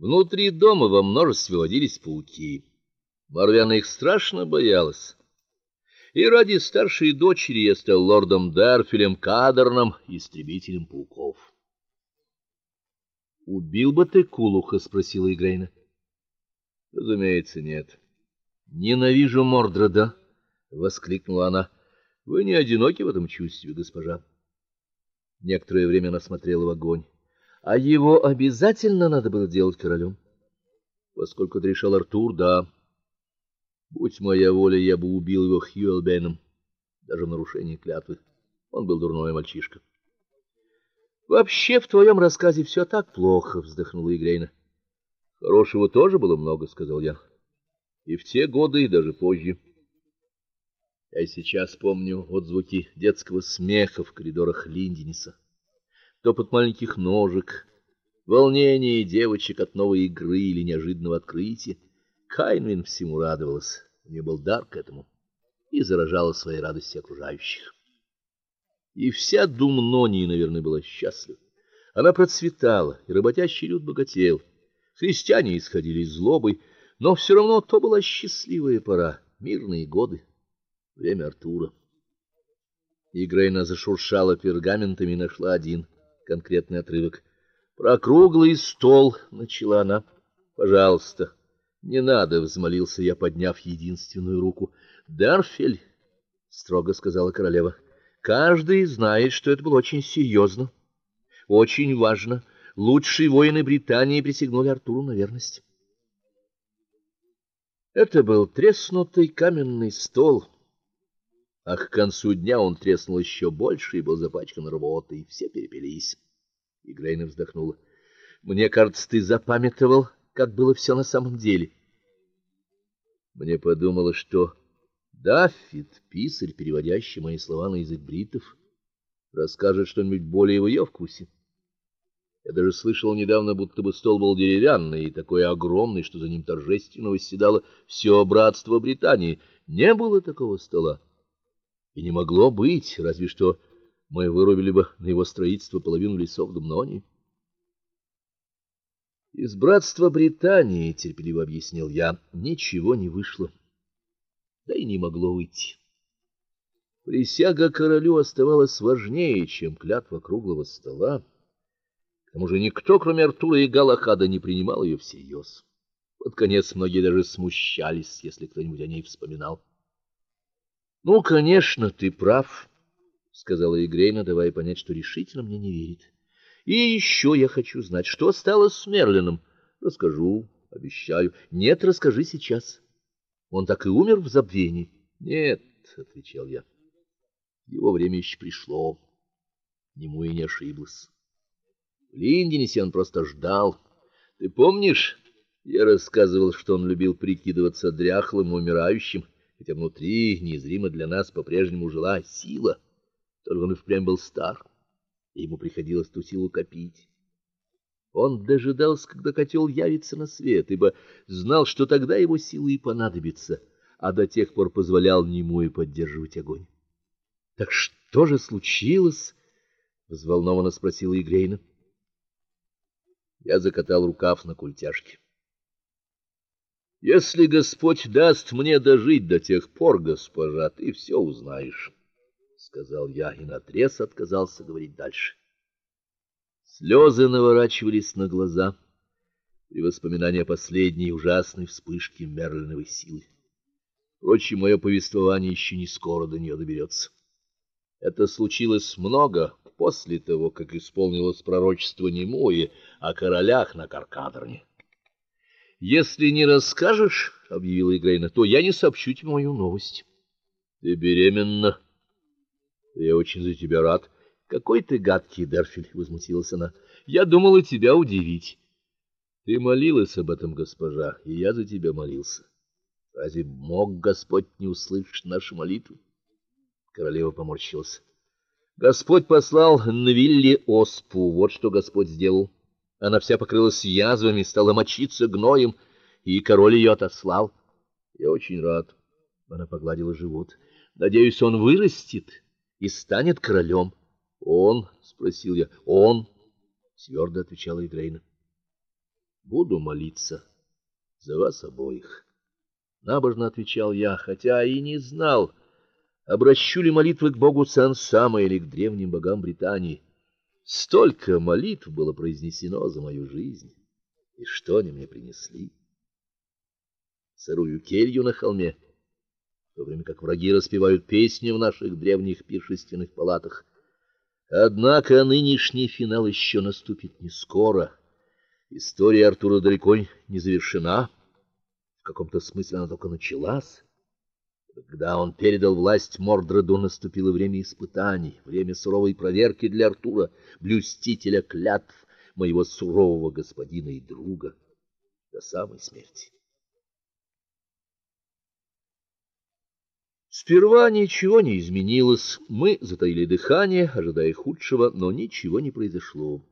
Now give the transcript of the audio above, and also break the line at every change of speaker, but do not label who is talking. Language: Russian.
Внутри дома во множестве водились пауки. Марвяна их страшно боялась. И ради старшей дочери я стал лордом Дарфилем Кадерном, истребителем пауков. Убил бы ты Кулуха, спросила Игрейна. Разумеется, нет. Ненавижу Мордреда, воскликнула она. Вы не одиноки в этом чувстве, госпожа. Некоторое время она смотрела в огонь. А его обязательно надо было делать королем. Поскольку решил Артур, да. Будь моя воля, я бы убил его Хьюэлбеном, даже в нарушении клятвы. Он был дурной мальчишка. Вообще в твоем рассказе все так плохо, вздохнула Игрейна. Хорошего тоже было много, сказал я. И в те годы, и даже позже. Я сейчас помню отзвуки детского смеха в коридорах Линдениса топот маленьких ножек, волнение девочек от новой игры или неожиданного открытия. Кайнвин всему радовалась. У нее был дар к этому и заражала своей радостью окружающих. И вся Думнонии, наверное, была счастлива. Она процветала, и работящий люд богател. Христиане исходили из злобы, но все равно то была счастливая пора, мирные годы, время Артура. И Грейна зашуршала пергаментами и нашла один — конкретный отрывок. Про круглый стол начала она. Пожалуйста, не надо, взмолился я, подняв единственную руку. Дарфель, строго сказала королева. Каждый знает, что это было очень серьезно, очень важно. Лучшие воины Британии присягнули Артуру на верность. Это был треснутый каменный стол. А к концу дня он треснул еще больше и был запачкан рвотой, и все перепились. И Грейна вздохнула. Мне кажется, ты запамятовал, как было все на самом деле. Мне подумалось, что Даффит, писарь, переводящий мои слова на язык бритов, расскажет что-нибудь более в ее вкусе. Я даже слышал недавно, будто бы стол был деревянный и такой огромный, что за ним торжественно восседало все братство Британии. Не было такого стола. И не могло быть, разве что мы вырубили бы на его строительство половину лесов Думнонии. Из братства Британии, терпеливо объяснил я, ничего не вышло. Да и не могло выйти. Присяга королю оставалась важнее, чем клятва круглого стола. К тому же никто, кроме Артура и Галахада, не принимал ее всерьез. Под конец многие даже смущались, если кто-нибудь о ней вспоминал. Ну, конечно, ты прав, сказала Игрейна, давая понять, что решительно мне не верит. И еще я хочу знать, что стало с Мерлином. Расскажу, обещаю. Нет, расскажи сейчас. Он так и умер в забвении. Нет, отвечал я. Его время еще пришло. Нему и не ошиблась. В Линденесе он просто ждал. Ты помнишь, я рассказывал, что он любил прикидываться дряхлым умирающим хотя внутри незримо для нас по-прежнему жила сила. Только он и впрямь был стар, и ему приходилось ту силу копить. Он дожидался, когда котел явится на свет, ибо знал, что тогда его силы и понадобятся, а до тех пор позволял нему и поддерживать огонь. Так что же случилось? взволнованно спросила Игрейна. Я закатал рукав на культяшке. Если Господь даст мне дожить до тех пор, госпожа, ты все узнаешь, сказал я и наотрез отказался говорить дальше. Слезы наворачивались на глаза при воспоминании о последней ужасной вспышке Мерлиновой силы. Впрочем, мое повествование еще не скоро до нее доберется. Это случилось много после того, как исполнилось пророчество Немуи о королях на Каркадорне. Если не расскажешь, объявила Игрейна, то я не сообщу тебе мою новость. Ты беременна. Я очень за тебя рад. Какой ты гадкий, Дерфель, возмутилась она. Я думала тебя удивить. Ты молилась об этом, госпожа, и я за тебя молился. Разве мог Господь не услышать наши молитвы? Королева поморщилась. Господь послал Нвилли оспу, вот что Господь сделал. Она вся покрылась язвами, стала мочиться гноем, и король ее отослал. Я очень рад. Она погладила живот. Надеюсь, он вырастет и станет королем. Он, спросил я. Он, твердо отвечала Игрейна. буду молиться за вас обоих. Набожно отвечал я, хотя и не знал, обращу ли молитвы к богу Сансама или к древним богам Британии. Столько молитв было произнесено за мою жизнь, и что они мне принесли? Сырую келью на холме, в то время как враги распевают песни в наших древних пиршественных палатах. Однако нынешний финал еще наступит не скоро. История Артура далеко не завершена. В каком-то смысле она только началась. Когда он передал власть Мордреду, наступило время испытаний, время суровой проверки для Артура, блюстителя клятв моего сурового господина и друга до самой смерти. Сперва ничего не изменилось. Мы затаили дыхание, ожидая худшего, но ничего не произошло.